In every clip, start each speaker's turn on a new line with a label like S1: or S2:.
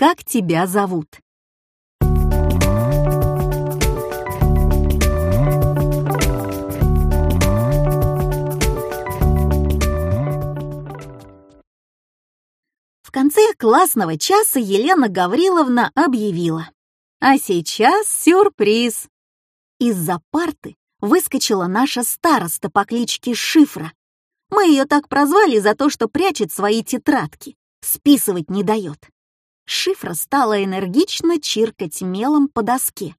S1: как тебя зовут. В конце классного часа Елена Гавриловна объявила. А сейчас сюрприз. Из-за парты выскочила наша староста по кличке Шифра. Мы ее так прозвали за то, что прячет свои тетрадки, списывать не дает. Шифра стала энергично чиркать мелом по доске.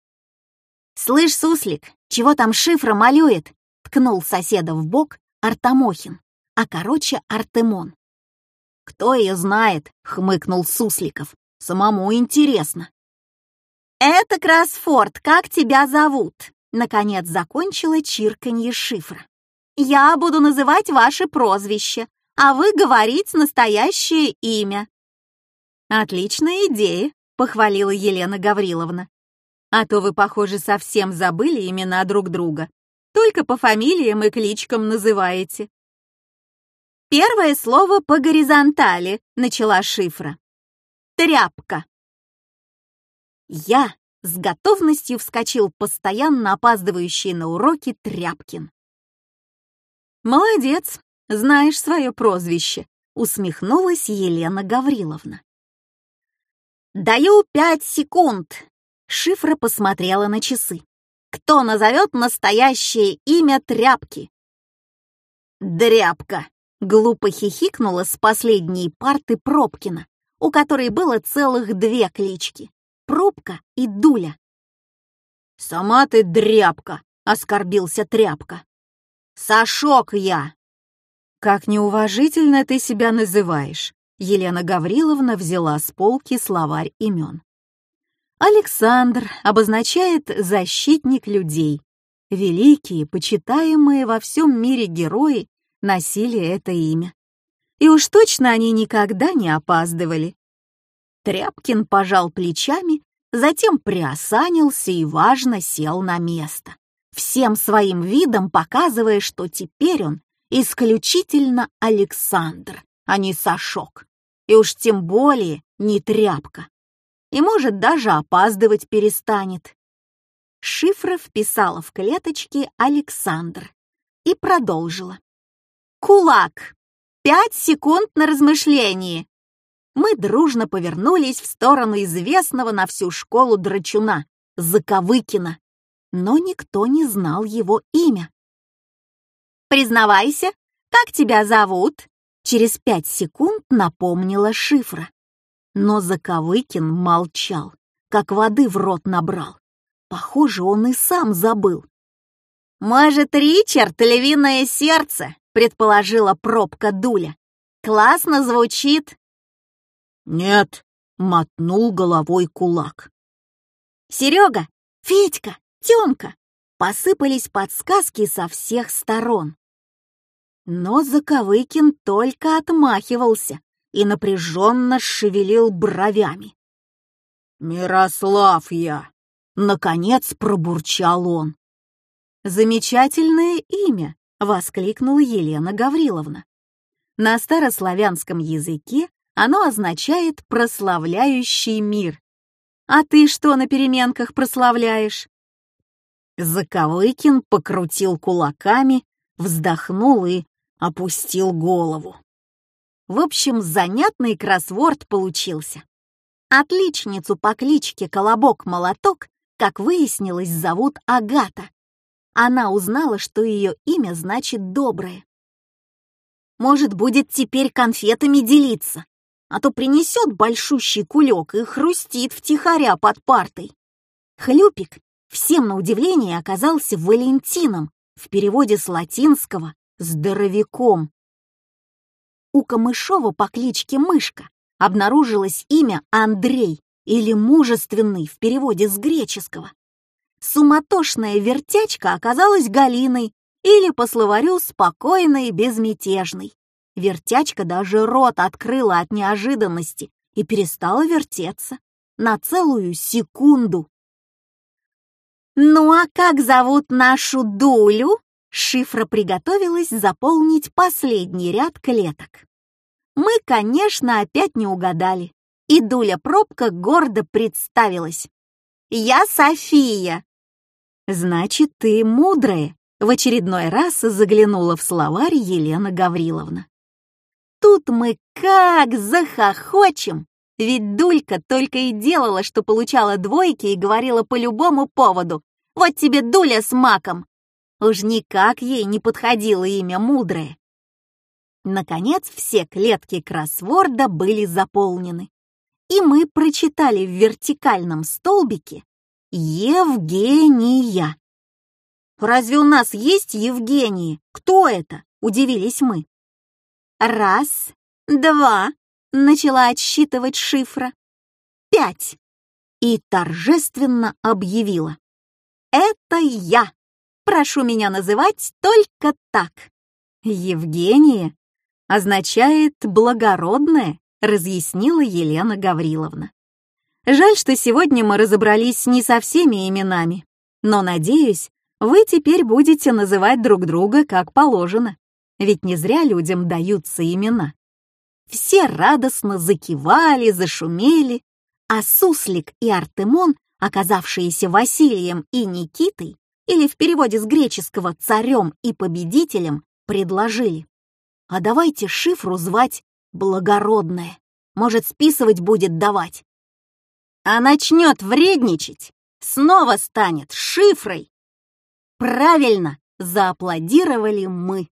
S1: «Слышь, суслик, чего там Шифра малюет?» — ткнул соседа в бок Артамохин, а короче Артемон. «Кто ее знает?» — хмыкнул Сусликов. «Самому интересно». «Это Красфорд, как тебя зовут?» Наконец закончила чирканье шифра. «Я буду называть ваше прозвище, а вы говорить настоящее имя». «Отличная идея», — похвалила Елена Гавриловна. «А то вы, похоже, совсем забыли имена друг друга. Только по фамилиям и кличкам называете». «Первое слово по горизонтали», — начала шифра. «Тряпка». Я с готовностью вскочил постоянно опаздывающий на уроки Тряпкин. «Молодец, знаешь свое прозвище», — усмехнулась Елена Гавриловна. «Даю пять секунд», — шифра посмотрела на часы. «Кто назовет настоящее имя Тряпки?» «Дряпка», Глупо хихикнула с последней парты Пробкина, у которой было целых две клички — Пробка и Дуля. «Сама ты дряпка!» — оскорбился Тряпка. «Сашок я!» «Как неуважительно ты себя называешь!» Елена Гавриловна взяла с полки словарь имен. Александр обозначает «защитник людей». Великие, почитаемые во всем мире герои носили это имя. И уж точно они никогда не опаздывали. Тряпкин пожал плечами, затем приосанился и важно сел на место, всем своим видом показывая, что теперь он исключительно Александр, а не Сашок, и уж тем более не Тряпка. И, может, даже опаздывать перестанет. Шифра вписала в клеточки Александр и продолжила. Кулак. Пять секунд на размышление. Мы дружно повернулись в сторону известного на всю школу драчуна, Заковыкина, но никто не знал его имя. «Признавайся, как тебя зовут?» Через пять секунд напомнила шифра. Но Заковыкин молчал, как воды в рот набрал. Похоже, он и сам забыл. «Может, Ричард, львиное сердце?» предположила пробка Дуля. «Классно звучит!»
S2: «Нет», — мотнул головой кулак.
S1: «Серега! Федька! Тёмка!» Посыпались подсказки со всех сторон. Но Заковыкин только отмахивался и напряженно шевелил бровями.
S2: «Мирослав я!» — наконец пробурчал он.
S1: «Замечательное имя!» воскликнула Елена Гавриловна. На старославянском языке оно означает «прославляющий мир». А ты что на переменках прославляешь? Заковыкин покрутил кулаками, вздохнул и опустил голову. В общем, занятный кроссворд получился. Отличницу по кличке Колобок-Молоток, как выяснилось, зовут Агата она узнала, что ее имя значит «доброе». Может, будет теперь конфетами делиться, а то принесет большущий кулек и хрустит втихаря под партой. Хлюпик, всем на удивление, оказался Валентином, в переводе с латинского «здоровяком». У Камышова по кличке Мышка обнаружилось имя Андрей или «мужественный» в переводе с греческого суматошная вертячка оказалась Галиной или, по словарю, спокойной и безмятежной. Вертячка даже рот открыла от неожиданности и перестала вертеться на целую секунду. «Ну а как зовут нашу Дулю?» Шифра приготовилась заполнить последний ряд клеток. Мы, конечно, опять не угадали. и Дуля Пробка гордо представилась. «Я София!» «Значит, ты мудрая!» — в очередной раз заглянула в словарь Елена Гавриловна. Тут мы как захохочем, ведь Дулька только и делала, что получала двойки и говорила по любому поводу «Вот тебе Дуля с маком!» Уж никак ей не подходило имя мудрое. Наконец, все клетки кроссворда были заполнены, и мы прочитали в вертикальном столбике «Евгения». «Разве у нас есть Евгении? Кто это?» — удивились мы. «Раз, два», — начала отсчитывать шифра. «Пять» и торжественно объявила. «Это я! Прошу меня называть только так!» «Евгения означает «благородная», — разъяснила Елена Гавриловна. Жаль, что сегодня мы разобрались не со всеми именами, но, надеюсь, вы теперь будете называть друг друга как положено, ведь не зря людям даются имена. Все радостно закивали, зашумели, а Суслик и Артемон, оказавшиеся Василием и Никитой, или в переводе с греческого «царем» и «победителем», предложили. А давайте шифру звать «благородная». Может, списывать будет давать а начнет вредничать, снова станет шифрой. Правильно, зааплодировали мы.